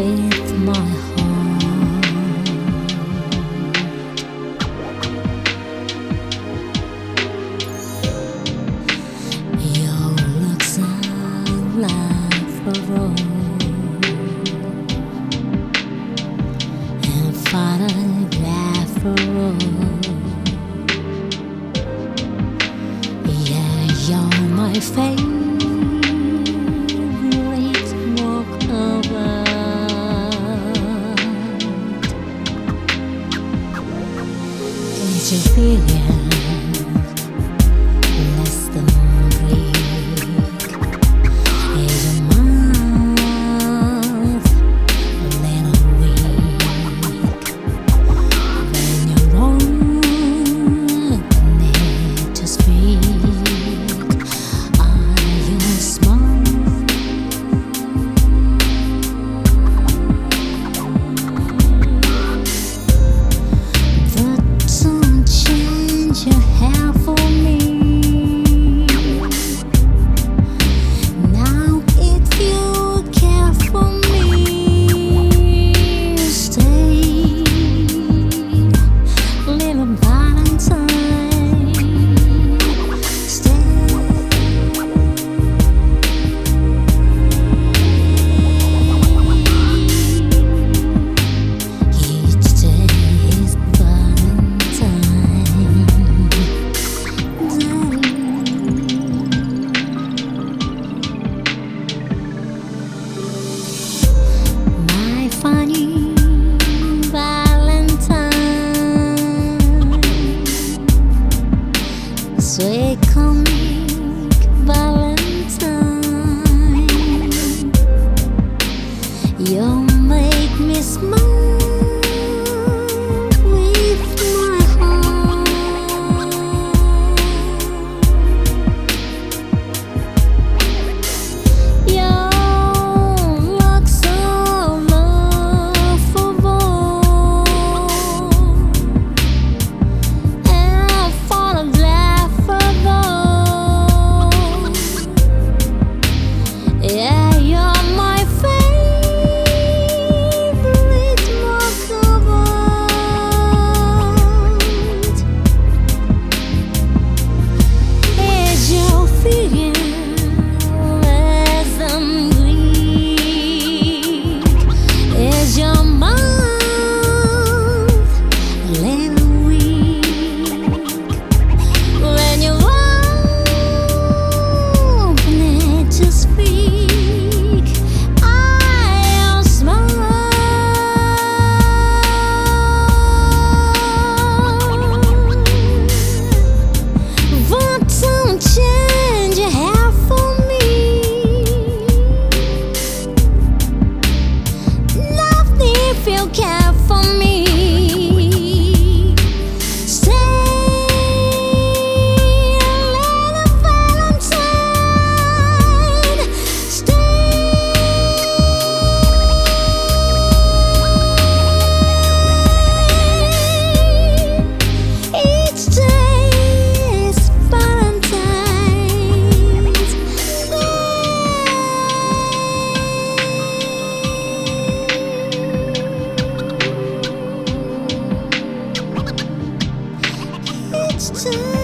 away. You feel it? too